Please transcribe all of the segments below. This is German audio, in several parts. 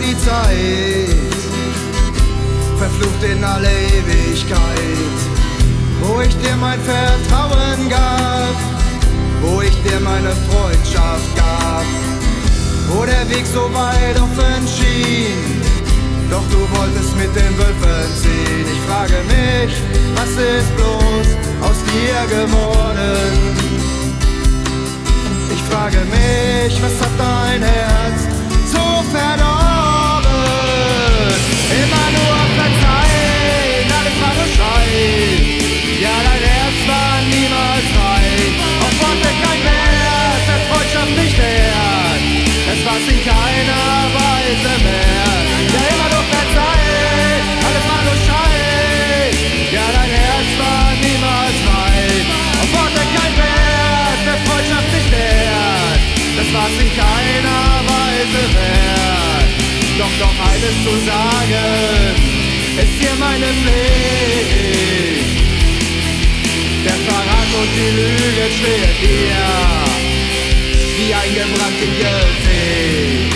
die Zeit, verflucht in alle Ewigkeit, wo ich dir mein Vertrauen gab, wo ich dir meine Freundschaft gab, wo der Weg so weit offen schien. Doch du wolltest mit den Wölfen ziehen. Es in keiner Weise wert. Ja, immer nur verzeihen, alles war nur Schein. Ja, dein Herz war niemals rein. Auf Worte kein Wert, der Freundschaft nicht wert. Das war's in keiner Weise wert. Doch noch eines zu sagen, ist hier meine Pflicht. Der Verrat und die Lüge stehen dir wie eingebrannt im Gesicht.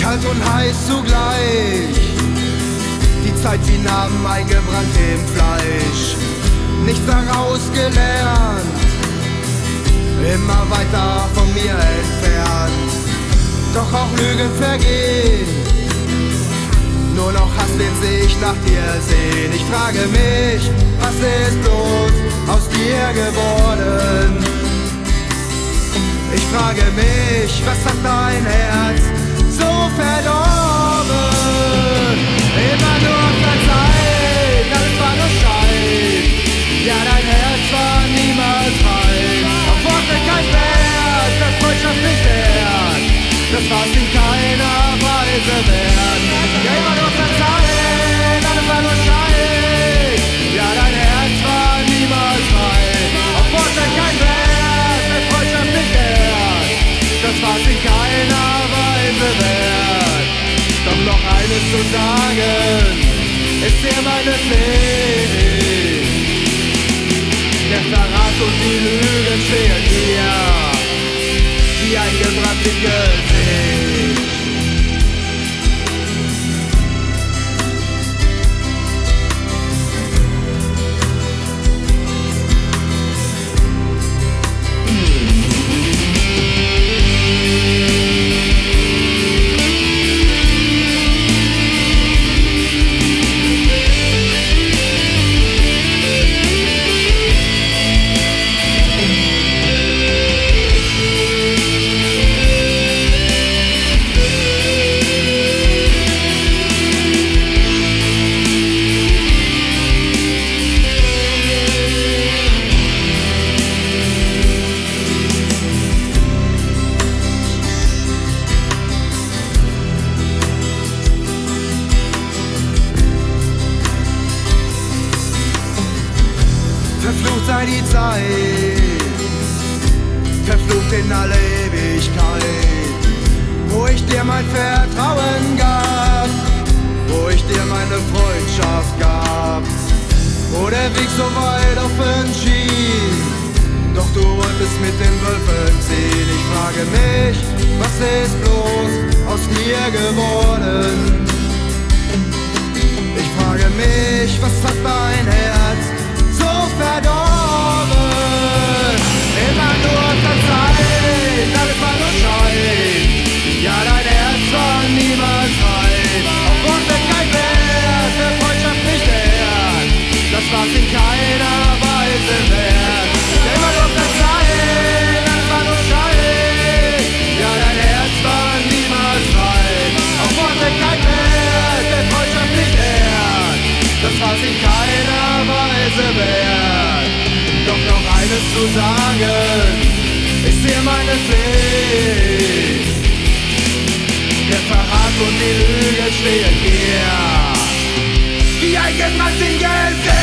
Kalt und heiß zugleich, die Zeit wie Narben eingebrannt im Fleisch. Nichts daraus gelernt, immer weiter von mir entfernt. Doch auch Lügen vergehen, nur noch Hass, den sich nach dir sehen. Ich frage mich, was ist bloß aus dir geworden? Ich frage mich, was hat dein Herz War's in keiner Weise wert. Doch noch eines zu sagen, ist dir meine Pflicht. Verflucht sei die Zeit, verflucht in alle Ewigkeit, wo ich dir mein Vertrauen gab, wo ich dir meine Freundschaft gab, wo der Weg so weit offen schien. Doch du wolltest mit den Wölfen ziehen. Ich frage mich, was ist bloß aus mir geworden? Ich frage mich, was hat dein Herz so verdorben? Zu sagen, ist dir meine Pflicht. Der Verrat und die Lüge stehen hier wie eingebrannt in Geld.